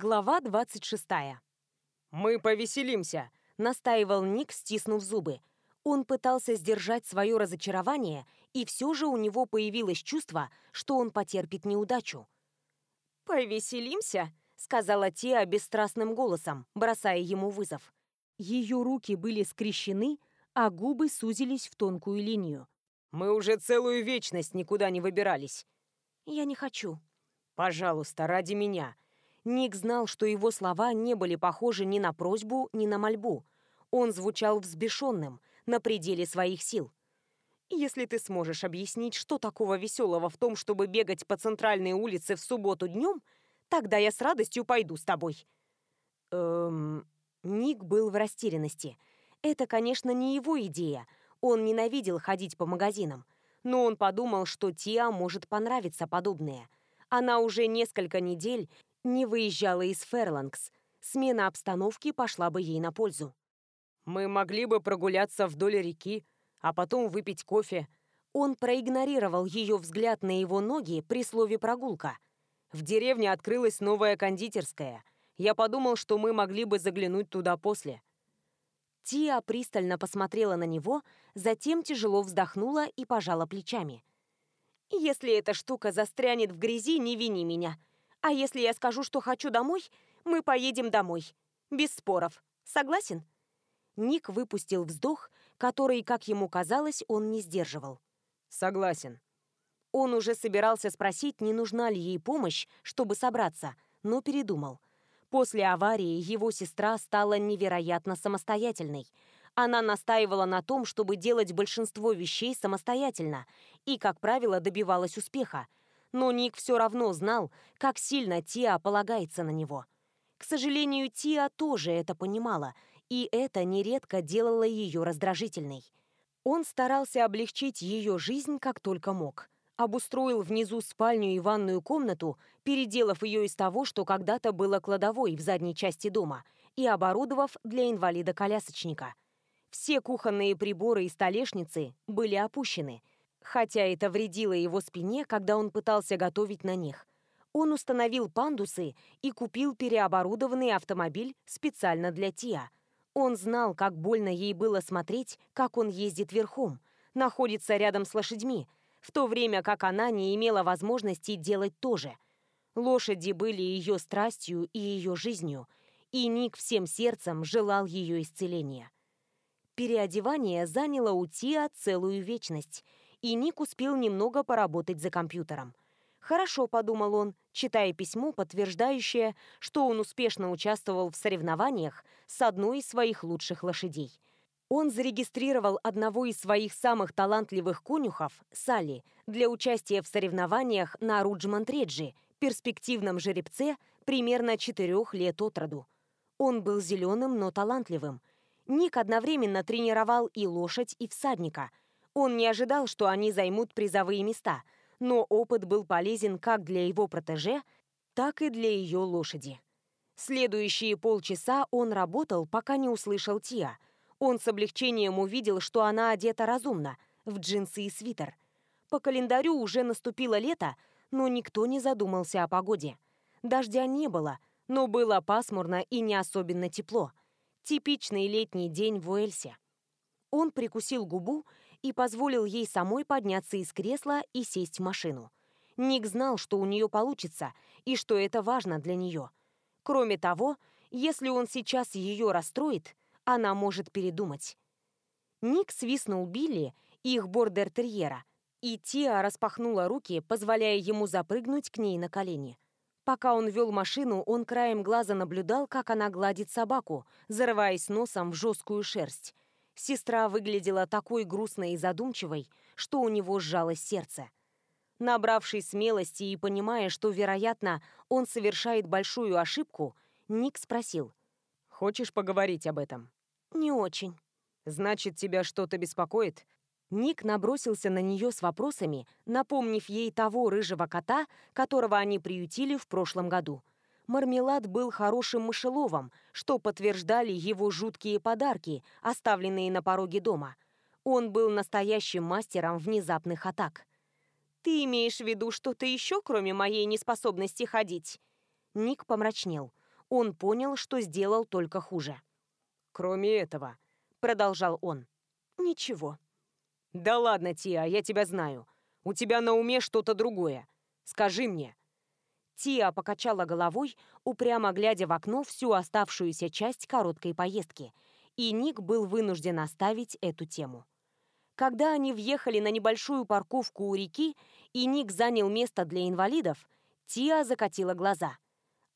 Глава 26. «Мы повеселимся», — настаивал Ник, стиснув зубы. Он пытался сдержать свое разочарование, и все же у него появилось чувство, что он потерпит неудачу. «Повеселимся», — сказала Тиа бесстрастным голосом, бросая ему вызов. Ее руки были скрещены, а губы сузились в тонкую линию. «Мы уже целую вечность никуда не выбирались». «Я не хочу». «Пожалуйста, ради меня», — Ник знал, что его слова не были похожи ни на просьбу, ни на мольбу. Он звучал взбешенным, на пределе своих сил. «Если ты сможешь объяснить, что такого веселого в том, чтобы бегать по центральной улице в субботу днем, тогда я с радостью пойду с тобой». Эм... Ник был в растерянности. Это, конечно, не его идея. Он ненавидел ходить по магазинам. Но он подумал, что Тиа может понравиться подобное. Она уже несколько недель не выезжала из Ферлангс. Смена обстановки пошла бы ей на пользу. «Мы могли бы прогуляться вдоль реки, а потом выпить кофе». Он проигнорировал ее взгляд на его ноги при слове «прогулка». «В деревне открылась новая кондитерская. Я подумал, что мы могли бы заглянуть туда после». Тиа пристально посмотрела на него, затем тяжело вздохнула и пожала плечами. «Если эта штука застрянет в грязи, не вини меня. А если я скажу, что хочу домой, мы поедем домой. Без споров. Согласен?» Ник выпустил вздох, который, как ему казалось, он не сдерживал. «Согласен». Он уже собирался спросить, не нужна ли ей помощь, чтобы собраться, но передумал. После аварии его сестра стала невероятно самостоятельной. Она настаивала на том, чтобы делать большинство вещей самостоятельно и, как правило, добивалась успеха – но Ник все равно знал, как сильно Тиа полагается на него. К сожалению, Тиа тоже это понимала, и это нередко делало ее раздражительной. Он старался облегчить ее жизнь как только мог. Обустроил внизу спальню и ванную комнату, переделав ее из того, что когда-то было кладовой в задней части дома, и оборудовав для инвалида-колясочника. Все кухонные приборы и столешницы были опущены – хотя это вредило его спине, когда он пытался готовить на них. Он установил пандусы и купил переоборудованный автомобиль специально для Тиа. Он знал, как больно ей было смотреть, как он ездит верхом, находится рядом с лошадьми, в то время как она не имела возможности делать то же. Лошади были ее страстью и ее жизнью, и Ник всем сердцем желал ее исцеления. Переодевание заняло у Тиа целую вечность — и Ник успел немного поработать за компьютером. «Хорошо», — подумал он, читая письмо, подтверждающее, что он успешно участвовал в соревнованиях с одной из своих лучших лошадей. Он зарегистрировал одного из своих самых талантливых конюхов, Салли, для участия в соревнованиях на Руджмантреджи, перспективном жеребце примерно четырех лет от роду. Он был зеленым, но талантливым. Ник одновременно тренировал и лошадь, и всадника, он не ожидал, что они займут призовые места, но опыт был полезен как для его протеже, так и для ее лошади. Следующие полчаса он работал, пока не услышал Тиа. Он с облегчением увидел, что она одета разумно, в джинсы и свитер. По календарю уже наступило лето, но никто не задумался о погоде. Дождя не было, но было пасмурно и не особенно тепло. Типичный летний день в Уэльсе. Он прикусил губу и позволил ей самой подняться из кресла и сесть в машину. Ник знал, что у нее получится и что это важно для нее. Кроме того, если он сейчас ее расстроит, она может передумать. Ник свистнул Билли, их бордер-терьера, и Тиа распахнула руки, позволяя ему запрыгнуть к ней на колени. Пока он вел машину, он краем глаза наблюдал, как она гладит собаку, зарываясь носом в жесткую шерсть. Сестра выглядела такой грустной и задумчивой, что у него сжалось сердце. Набравший смелости и понимая, что, вероятно, он совершает большую ошибку, Ник спросил. «Хочешь поговорить об этом?» «Не очень». «Значит, тебя что-то беспокоит?» Ник набросился на нее с вопросами, напомнив ей того рыжего кота, которого они приютили в прошлом году – Мармелад был хорошим мышеловом, что подтверждали его жуткие подарки, оставленные на пороге дома. Он был настоящим мастером внезапных атак. «Ты имеешь в виду что-то еще, кроме моей неспособности ходить?» Ник помрачнел. Он понял, что сделал только хуже. «Кроме этого», — продолжал он, — «ничего». «Да ладно, Тиа, я тебя знаю. У тебя на уме что-то другое. Скажи мне, Тиа покачала головой, упрямо глядя в окно всю оставшуюся часть короткой поездки, и Ник был вынужден оставить эту тему. Когда они въехали на небольшую парковку у реки, и Ник занял место для инвалидов, Тиа закатила глаза.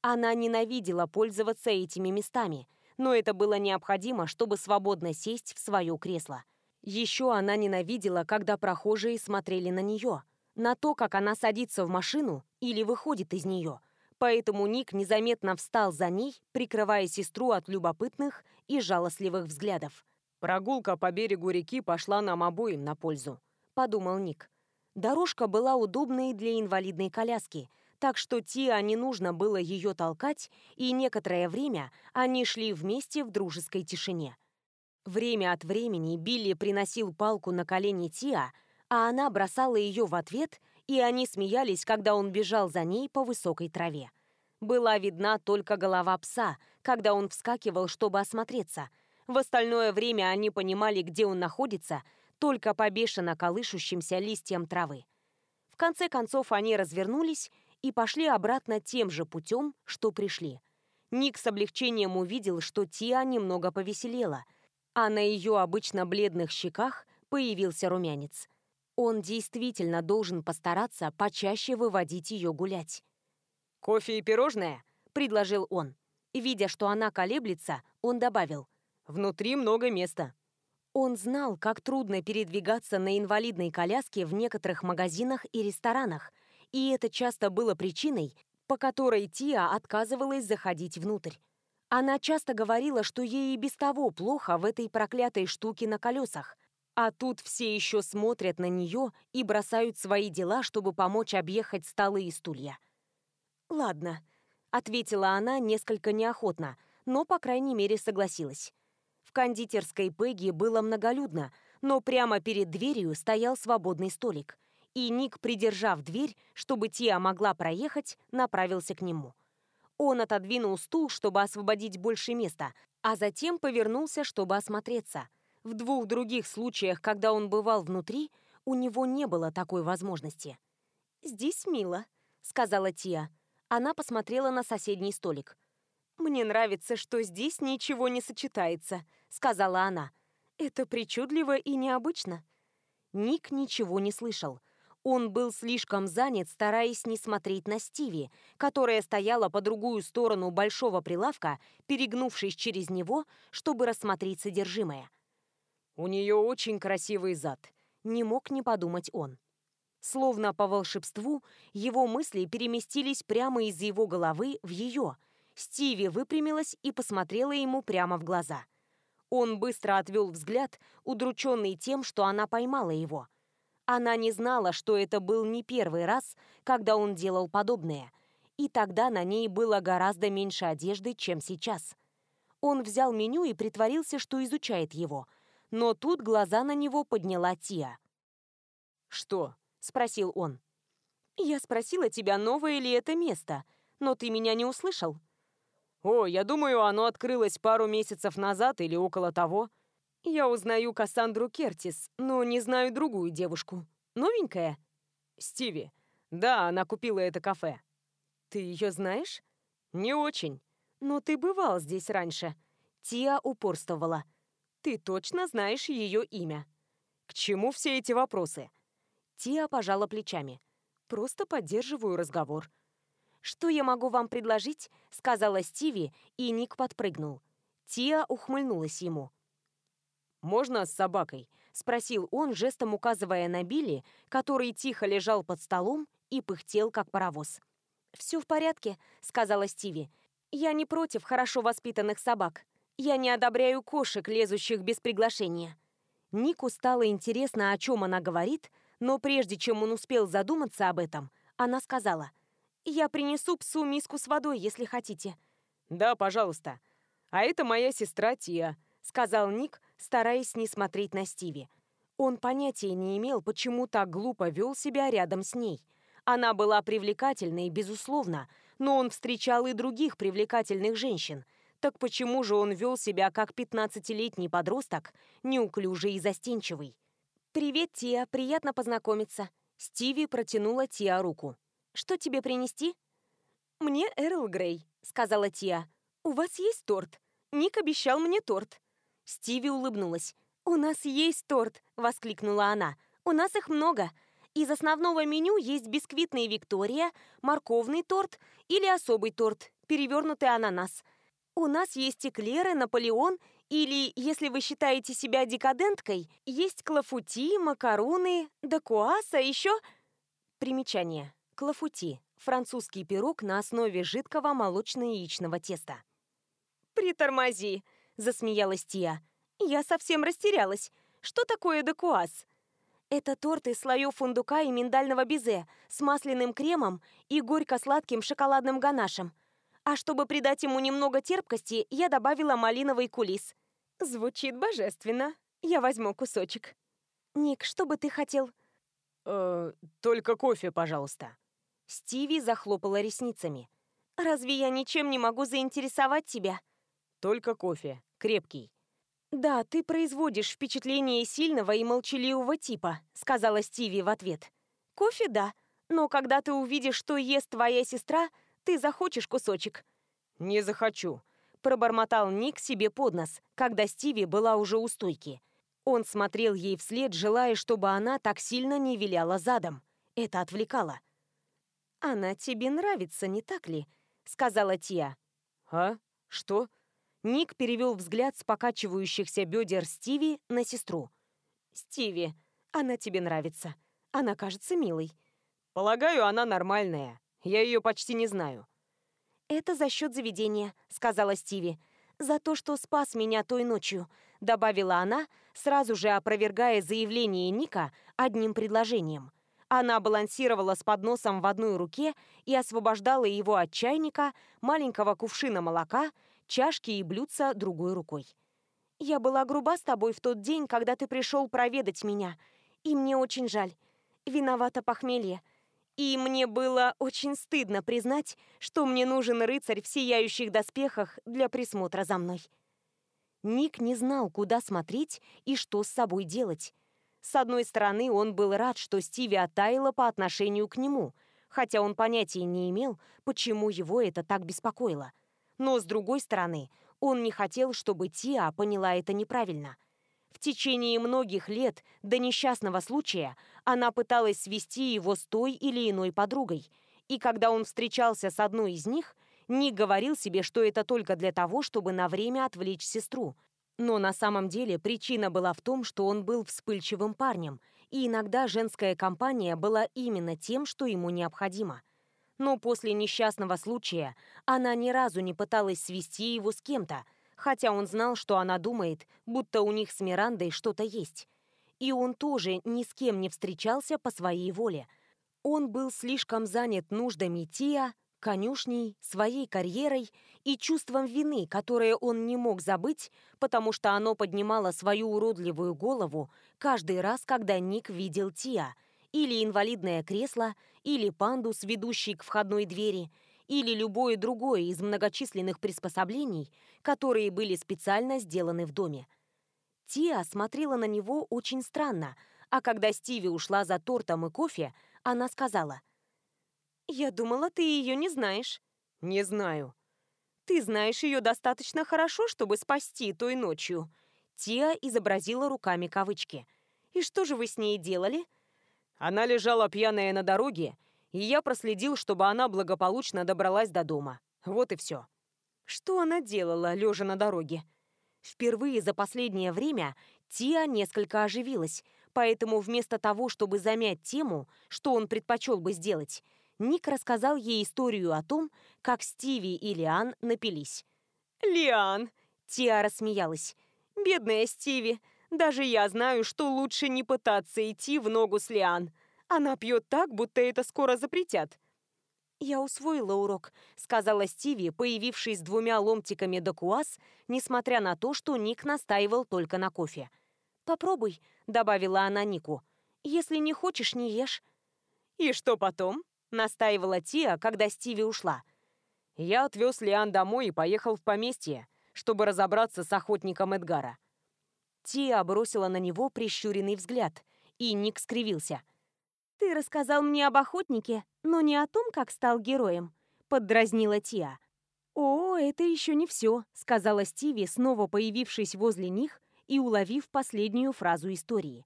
Она ненавидела пользоваться этими местами, но это было необходимо, чтобы свободно сесть в свое кресло. Еще она ненавидела, когда прохожие смотрели на нее – на то, как она садится в машину или выходит из нее. Поэтому Ник незаметно встал за ней, прикрывая сестру от любопытных и жалостливых взглядов. «Прогулка по берегу реки пошла нам обоим на пользу», — подумал Ник. Дорожка была удобной для инвалидной коляски, так что Тиа не нужно было ее толкать, и некоторое время они шли вместе в дружеской тишине. Время от времени Билли приносил палку на колени Тиа, а она бросала ее в ответ, и они смеялись, когда он бежал за ней по высокой траве. Была видна только голова пса, когда он вскакивал, чтобы осмотреться. В остальное время они понимали, где он находится, только по бешено колышущимся листьям травы. В конце концов они развернулись и пошли обратно тем же путем, что пришли. Ник с облегчением увидел, что Тиа немного повеселела, а на ее обычно бледных щеках появился румянец – он действительно должен постараться почаще выводить ее гулять. «Кофе и пирожное?» – предложил он. Видя, что она колеблется, он добавил. «Внутри много места». Он знал, как трудно передвигаться на инвалидной коляске в некоторых магазинах и ресторанах, и это часто было причиной, по которой Тиа отказывалась заходить внутрь. Она часто говорила, что ей и без того плохо в этой проклятой штуке на колесах, а тут все еще смотрят на нее и бросают свои дела, чтобы помочь объехать столы и стулья. «Ладно», — ответила она несколько неохотно, но, по крайней мере, согласилась. В кондитерской Пегги было многолюдно, но прямо перед дверью стоял свободный столик. И Ник, придержав дверь, чтобы Тия могла проехать, направился к нему. Он отодвинул стул, чтобы освободить больше места, а затем повернулся, чтобы осмотреться — в двух других случаях, когда он бывал внутри, у него не было такой возможности. «Здесь мило», — сказала Тия. Она посмотрела на соседний столик. «Мне нравится, что здесь ничего не сочетается», — сказала она. «Это причудливо и необычно». Ник ничего не слышал. Он был слишком занят, стараясь не смотреть на Стиви, которая стояла по другую сторону большого прилавка, перегнувшись через него, чтобы рассмотреть содержимое. У нее очень красивый зад», — не мог не подумать он. Словно по волшебству, его мысли переместились прямо из его головы в ее. Стиви выпрямилась и посмотрела ему прямо в глаза. Он быстро отвел взгляд, удрученный тем, что она поймала его. Она не знала, что это был не первый раз, когда он делал подобное. И тогда на ней было гораздо меньше одежды, чем сейчас. Он взял меню и притворился, что изучает его — но тут глаза на него подняла Тия. «Что?» — спросил он. «Я спросила тебя, новое ли это место, но ты меня не услышал». «О, я думаю, оно открылось пару месяцев назад или около того. Я узнаю Кассандру Кертис, но не знаю другую девушку. Новенькая?» «Стиви. Да, она купила это кафе». «Ты ее знаешь?» «Не очень». «Но ты бывал здесь раньше». Тия упорствовала. Ты точно знаешь ее имя. К чему все эти вопросы? Тиа пожала плечами. Просто поддерживаю разговор. «Что я могу вам предложить?» — сказала Стиви, и Ник подпрыгнул. Тиа ухмыльнулась ему. «Можно с собакой?» — спросил он, жестом указывая на Билли, который тихо лежал под столом и пыхтел, как паровоз. «Все в порядке», — сказала Стиви. «Я не против хорошо воспитанных собак. Я не одобряю кошек, лезущих без приглашения. Нику стало интересно, о чем она говорит, но прежде чем он успел задуматься об этом, она сказала, «Я принесу псу миску с водой, если хотите». «Да, пожалуйста. А это моя сестра Тия», — сказал Ник, стараясь не смотреть на Стиви. Он понятия не имел, почему так глупо вел себя рядом с ней. Она была привлекательной, безусловно, но он встречал и других привлекательных женщин — так почему же он вел себя как 15-летний подросток, неуклюжий и застенчивый? «Привет, Тия, приятно познакомиться». Стиви протянула Тия руку. «Что тебе принести?» «Мне Эрл Грей», — сказала Тия. «У вас есть торт?» «Ник обещал мне торт». Стиви улыбнулась. «У нас есть торт!» — воскликнула она. «У нас их много. Из основного меню есть бисквитный Виктория, морковный торт или особый торт, перевернутый ананас. У нас есть эклеры, Наполеон, или, если вы считаете себя декаденткой, есть клафути, макароны, дакуаса, еще... Примечание. Клафути. Французский пирог на основе жидкого молочно-яичного теста. «Притормози!» – засмеялась Тия. «Я совсем растерялась. Что такое дакуас?» Это торт из слоев фундука и миндального безе с масляным кремом и горько-сладким шоколадным ганашем – а чтобы придать ему немного терпкости, я добавила малиновый кулис. Звучит божественно. Я возьму кусочек. Ник, что бы ты хотел? Э, только кофе, пожалуйста. Стиви захлопала ресницами. Разве я ничем не могу заинтересовать тебя? Только кофе, крепкий. Да, ты производишь впечатление сильного и молчаливого типа, сказала Стиви в ответ. Кофе да, но когда ты увидишь, что ест твоя сестра, ты захочешь кусочек?» «Не захочу», — пробормотал Ник себе под нос, когда Стиви была уже у стойки. Он смотрел ей вслед, желая, чтобы она так сильно не виляла задом. Это отвлекало. «Она тебе нравится, не так ли?» — сказала Тия. «А? Что?» Ник перевел взгляд с покачивающихся бедер Стиви на сестру. «Стиви, она тебе нравится. Она кажется милой». «Полагаю, она нормальная», я ее почти не знаю». «Это за счет заведения», — сказала Стиви. «За то, что спас меня той ночью», — добавила она, сразу же опровергая заявление Ника одним предложением. Она балансировала с подносом в одной руке и освобождала его от чайника, маленького кувшина молока, чашки и блюдца другой рукой. «Я была груба с тобой в тот день, когда ты пришел проведать меня, и мне очень жаль. Виновата похмелье», и мне было очень стыдно признать, что мне нужен рыцарь в сияющих доспехах для присмотра за мной. Ник не знал, куда смотреть и что с собой делать. С одной стороны, он был рад, что Стиви оттаяла по отношению к нему, хотя он понятия не имел, почему его это так беспокоило. Но с другой стороны, он не хотел, чтобы Тиа поняла это неправильно – в течение многих лет до несчастного случая она пыталась свести его с той или иной подругой, и когда он встречался с одной из них, Ник говорил себе, что это только для того, чтобы на время отвлечь сестру. Но на самом деле причина была в том, что он был вспыльчивым парнем, и иногда женская компания была именно тем, что ему необходимо. Но после несчастного случая она ни разу не пыталась свести его с кем-то – Хотя он знал, что она думает, будто у них с Мирандой что-то есть. И он тоже ни с кем не встречался по своей воле. Он был слишком занят нуждами Тиа, конюшней, своей карьерой и чувством вины, которое он не мог забыть, потому что оно поднимало свою уродливую голову каждый раз, когда Ник видел Тиа, или инвалидное кресло, или пандус, ведущий к входной двери – или любое другое из многочисленных приспособлений, которые были специально сделаны в доме. Тиа смотрела на него очень странно, а когда Стиви ушла за тортом и кофе, она сказала. «Я думала, ты ее не знаешь». «Не знаю». «Ты знаешь ее достаточно хорошо, чтобы спасти той ночью». Тиа изобразила руками кавычки. «И что же вы с ней делали?» Она лежала пьяная на дороге и я проследил, чтобы она благополучно добралась до дома. Вот и все. Что она делала, лежа на дороге? Впервые за последнее время Тия несколько оживилась, поэтому вместо того, чтобы замять тему, что он предпочел бы сделать, Ник рассказал ей историю о том, как Стиви и Лиан напились. «Лиан!» — Тиа рассмеялась. «Бедная Стиви! Даже я знаю, что лучше не пытаться идти в ногу с Лиан!» Она пьет так, будто это скоро запретят. Я усвоила урок, сказала Стиви, появившись с двумя ломтиками докуас, несмотря на то, что Ник настаивал только на кофе. Попробуй, добавила она Нику. Если не хочешь, не ешь. И что потом? настаивала Тия, когда Стиви ушла. Я отвез Лиан домой и поехал в поместье, чтобы разобраться с охотником Эдгара. Тия бросила на него прищуренный взгляд, и Ник скривился – «Ты рассказал мне об охотнике, но не о том, как стал героем», — поддразнила Тиа. «О, это еще не все», — сказала Стиви, снова появившись возле них и уловив последнюю фразу истории.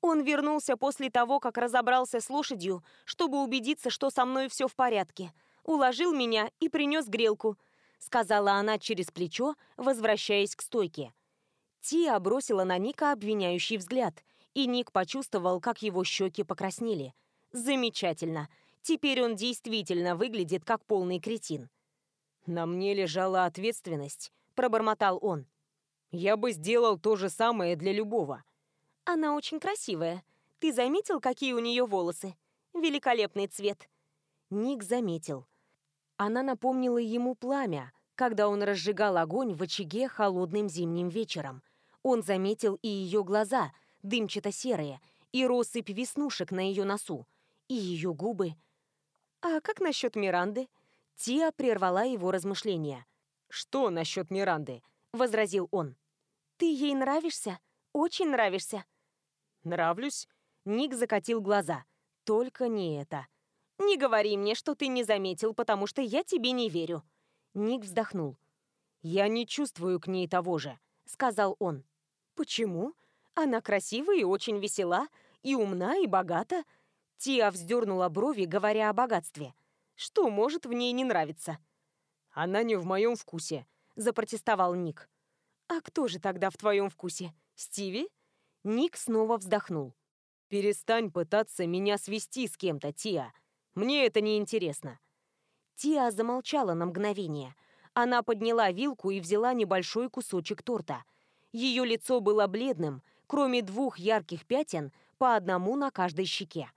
«Он вернулся после того, как разобрался с лошадью, чтобы убедиться, что со мной все в порядке. Уложил меня и принес грелку», — сказала она через плечо, возвращаясь к стойке. Тия бросила на Ника обвиняющий взгляд — и Ник почувствовал, как его щеки покраснели. Замечательно. Теперь он действительно выглядит как полный кретин. «На мне лежала ответственность», — пробормотал он. «Я бы сделал то же самое для любого». «Она очень красивая. Ты заметил, какие у нее волосы? Великолепный цвет». Ник заметил. Она напомнила ему пламя, когда он разжигал огонь в очаге холодным зимним вечером. Он заметил и ее глаза — дымчато-серые, и россыпь веснушек на ее носу, и ее губы. «А как насчет Миранды?» Тия прервала его размышления. «Что насчет Миранды?» — возразил он. «Ты ей нравишься? Очень нравишься». «Нравлюсь?» — Ник закатил глаза. «Только не это». «Не говори мне, что ты не заметил, потому что я тебе не верю». Ник вздохнул. «Я не чувствую к ней того же», — сказал он. «Почему?» Она красивая и очень весела, и умна, и богата. тиа вздернула брови, говоря о богатстве. Что может в ней не нравиться? Она не в моем вкусе, запротестовал Ник. А кто же тогда в твоем вкусе? Стиви? Ник снова вздохнул. Перестань пытаться меня свести с кем-то, тиа Мне это не интересно. Тия замолчала на мгновение. Она подняла вилку и взяла небольшой кусочек торта. Ее лицо было бледным, кроме двух ярких пятен по одному на каждой щеке.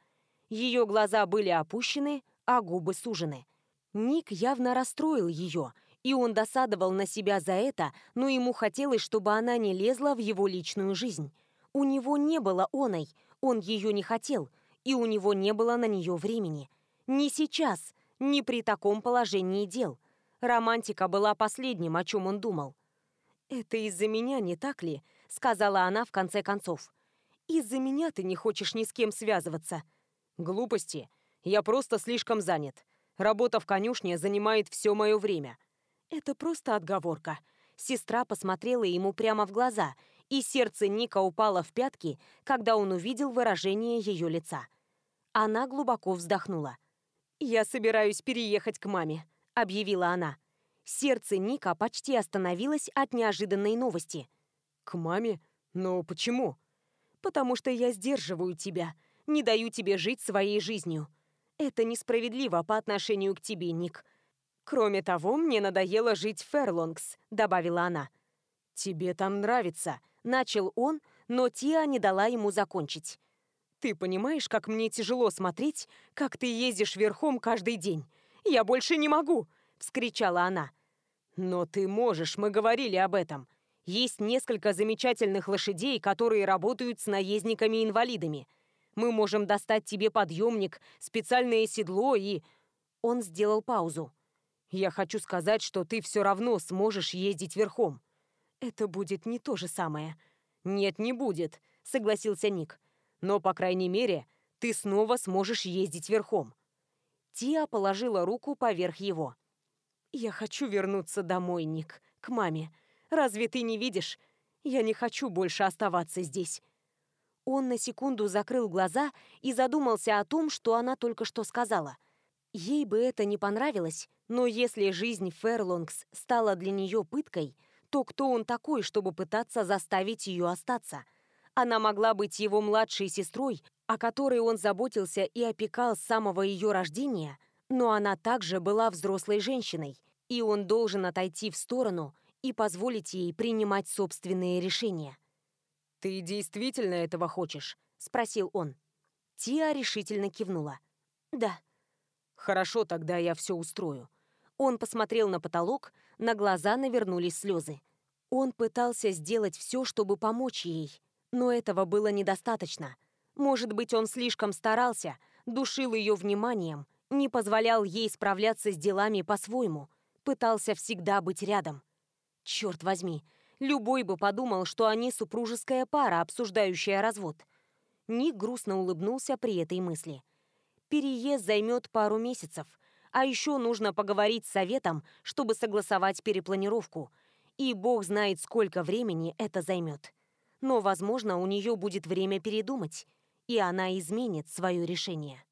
Ее глаза были опущены, а губы сужены. Ник явно расстроил ее, и он досадовал на себя за это, но ему хотелось, чтобы она не лезла в его личную жизнь. У него не было оной, он ее не хотел, и у него не было на нее времени. Ни сейчас, ни при таком положении дел. Романтика была последним, о чем он думал. «Это из-за меня, не так ли?» сказала она в конце концов. «Из-за меня ты не хочешь ни с кем связываться». «Глупости. Я просто слишком занят. Работа в конюшне занимает все мое время». «Это просто отговорка». Сестра посмотрела ему прямо в глаза, и сердце Ника упало в пятки, когда он увидел выражение ее лица. Она глубоко вздохнула. «Я собираюсь переехать к маме», — объявила она. Сердце Ника почти остановилось от неожиданной новости — к маме. Но ну, почему? Потому что я сдерживаю тебя, не даю тебе жить своей жизнью. Это несправедливо по отношению к тебе, Ник. Кроме того, мне надоело жить в Ферлонгс, добавила она. Тебе там нравится, начал он, но Тиа не дала ему закончить. Ты понимаешь, как мне тяжело смотреть, как ты ездишь верхом каждый день. Я больше не могу, вскричала она. Но ты можешь, мы говорили об этом. Есть несколько замечательных лошадей, которые работают с наездниками-инвалидами. Мы можем достать тебе подъемник, специальное седло и...» Он сделал паузу. «Я хочу сказать, что ты все равно сможешь ездить верхом». «Это будет не то же самое». «Нет, не будет», — согласился Ник. «Но, по крайней мере, ты снова сможешь ездить верхом». Тия положила руку поверх его. «Я хочу вернуться домой, Ник, к маме. Разве ты не видишь? Я не хочу больше оставаться здесь». Он на секунду закрыл глаза и задумался о том, что она только что сказала. Ей бы это не понравилось, но если жизнь Ферлонгс стала для нее пыткой, то кто он такой, чтобы пытаться заставить ее остаться? Она могла быть его младшей сестрой, о которой он заботился и опекал с самого ее рождения, но она также была взрослой женщиной, и он должен отойти в сторону и позволить ей принимать собственные решения. «Ты действительно этого хочешь?» — спросил он. Тиа решительно кивнула. «Да». «Хорошо, тогда я все устрою». Он посмотрел на потолок, на глаза навернулись слезы. Он пытался сделать все, чтобы помочь ей, но этого было недостаточно. Может быть, он слишком старался, душил ее вниманием, не позволял ей справляться с делами по-своему, пытался всегда быть рядом. Черт возьми, любой бы подумал, что они супружеская пара, обсуждающая развод. Ник грустно улыбнулся при этой мысли. Переезд займет пару месяцев, а еще нужно поговорить с советом, чтобы согласовать перепланировку. И бог знает, сколько времени это займет. Но, возможно, у нее будет время передумать, и она изменит свое решение.